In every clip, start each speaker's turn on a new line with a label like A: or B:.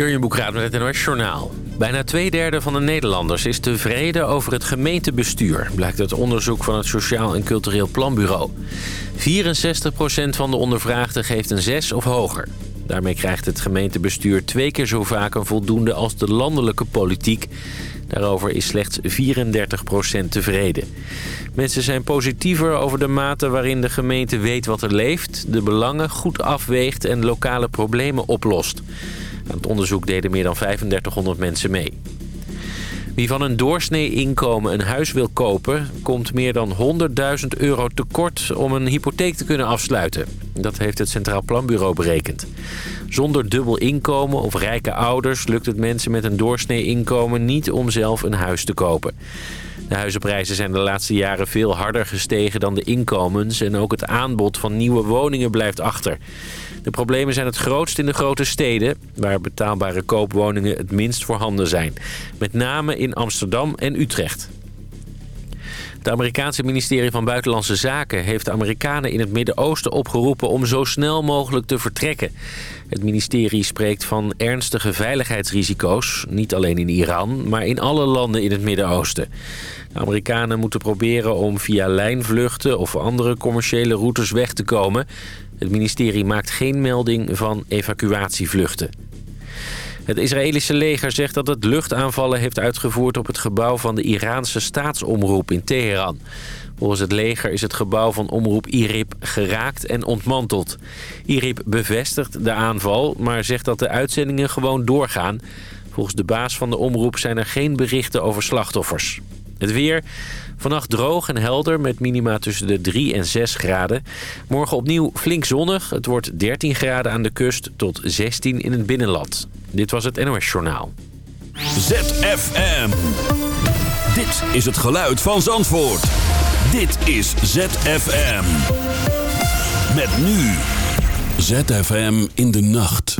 A: Jurjen Boekraat met het NOS Journaal. Bijna twee derde van de Nederlanders is tevreden over het gemeentebestuur... blijkt uit onderzoek van het Sociaal en Cultureel Planbureau. 64% van de ondervraagden geeft een 6 of hoger. Daarmee krijgt het gemeentebestuur twee keer zo vaak een voldoende als de landelijke politiek. Daarover is slechts 34% tevreden. Mensen zijn positiever over de mate waarin de gemeente weet wat er leeft... de belangen goed afweegt en lokale problemen oplost. Aan het onderzoek deden meer dan 3500 mensen mee. Wie van een doorsnee inkomen een huis wil kopen... komt meer dan 100.000 euro tekort om een hypotheek te kunnen afsluiten. Dat heeft het Centraal Planbureau berekend. Zonder dubbel inkomen of rijke ouders lukt het mensen met een doorsnee inkomen niet om zelf een huis te kopen. De huizenprijzen zijn de laatste jaren veel harder gestegen dan de inkomens... en ook het aanbod van nieuwe woningen blijft achter. De problemen zijn het grootst in de grote steden... waar betaalbare koopwoningen het minst voorhanden zijn. Met name in Amsterdam en Utrecht. Het Amerikaanse ministerie van Buitenlandse Zaken heeft de Amerikanen in het Midden-Oosten opgeroepen om zo snel mogelijk te vertrekken. Het ministerie spreekt van ernstige veiligheidsrisico's, niet alleen in Iran, maar in alle landen in het Midden-Oosten. De Amerikanen moeten proberen om via lijnvluchten of andere commerciële routes weg te komen. Het ministerie maakt geen melding van evacuatievluchten. Het Israëlische leger zegt dat het luchtaanvallen heeft uitgevoerd op het gebouw van de Iraanse staatsomroep in Teheran. Volgens het leger is het gebouw van omroep IRIB geraakt en ontmanteld. IRIB bevestigt de aanval, maar zegt dat de uitzendingen gewoon doorgaan. Volgens de baas van de omroep zijn er geen berichten over slachtoffers. Het weer. Vannacht droog en helder met minima tussen de 3 en 6 graden. Morgen opnieuw flink zonnig. Het wordt 13 graden aan de kust tot 16 in het binnenland. Dit was het NOS Journaal.
B: ZFM. Dit is het geluid van Zandvoort. Dit is ZFM. Met nu. ZFM in de nacht.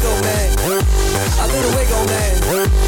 C: wig man. I do the man.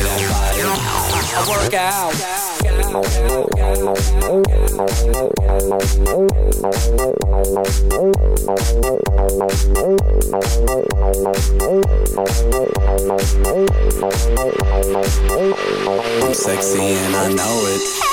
D: to that body.
C: I work out.
D: I'm sexy and I know it.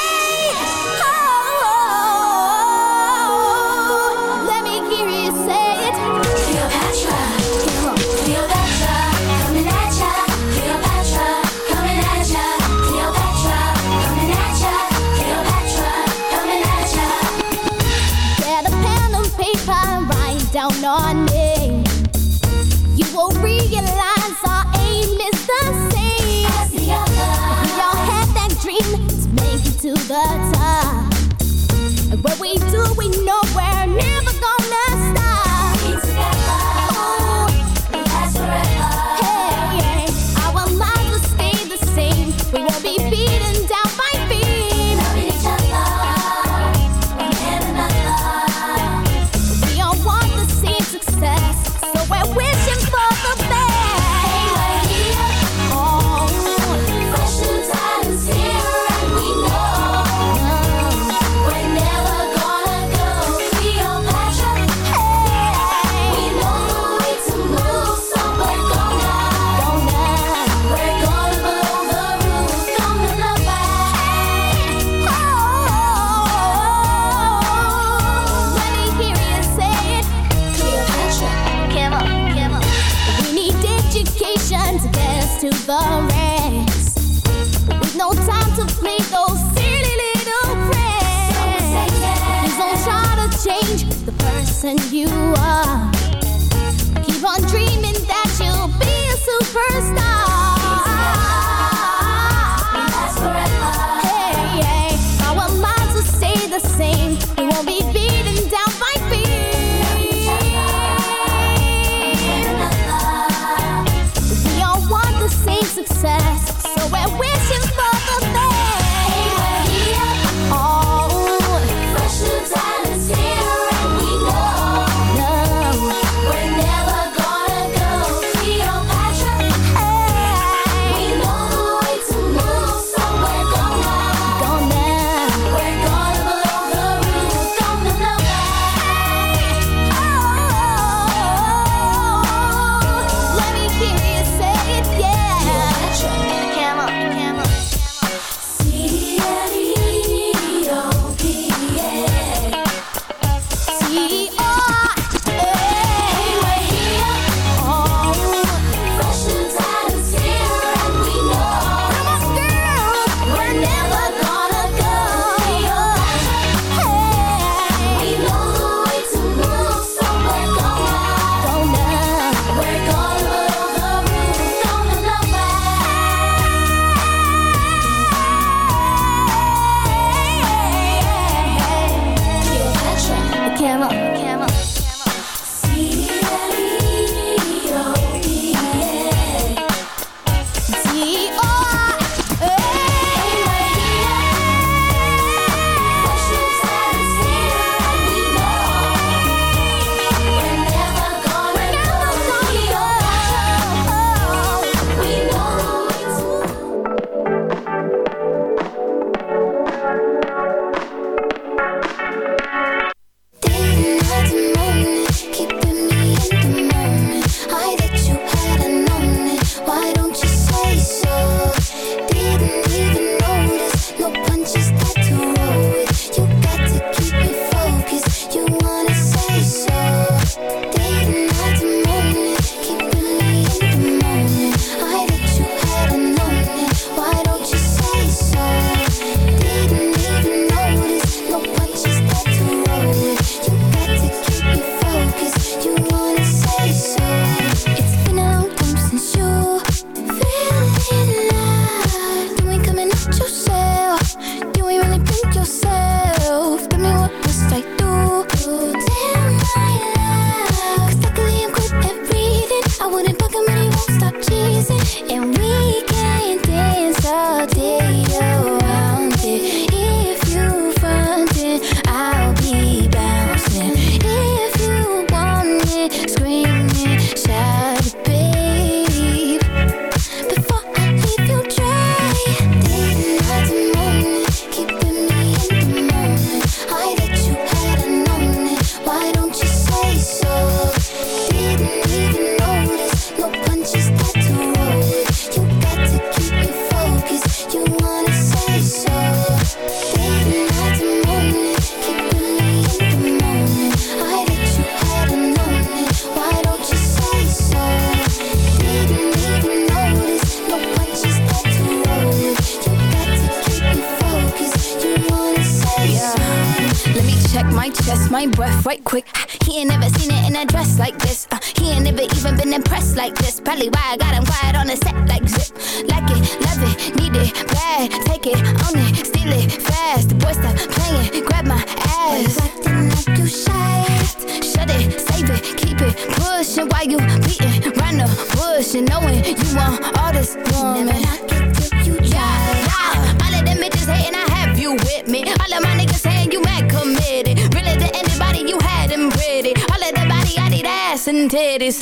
E: pushing while you beating round the bush and knowing you want all this woman. Yeah, yeah. All of them bitches hating, I have you with me. All of my niggas saying you mad committed. Really to anybody, you had them pretty. All of that body, I need ass and titties.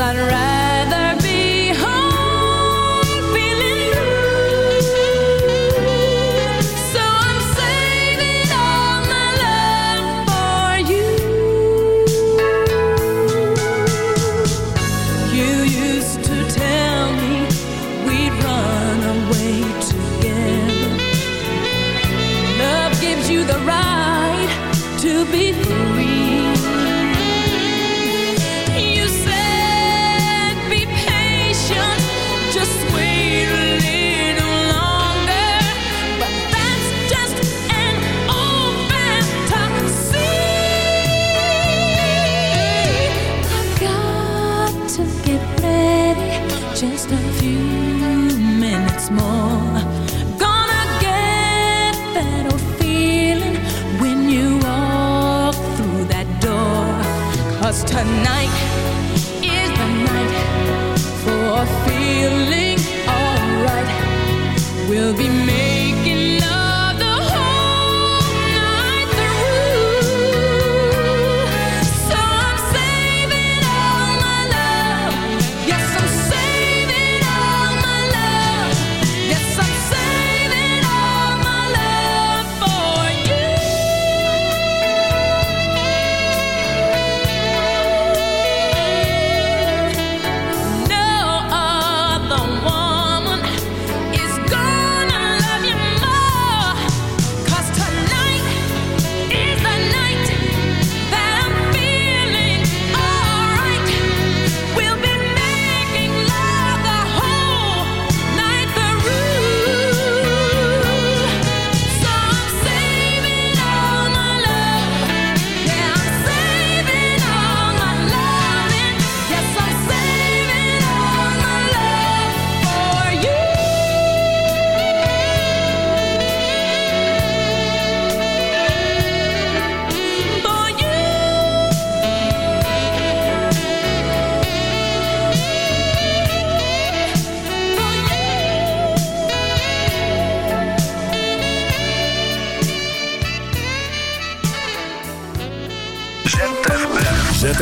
F: on
G: right.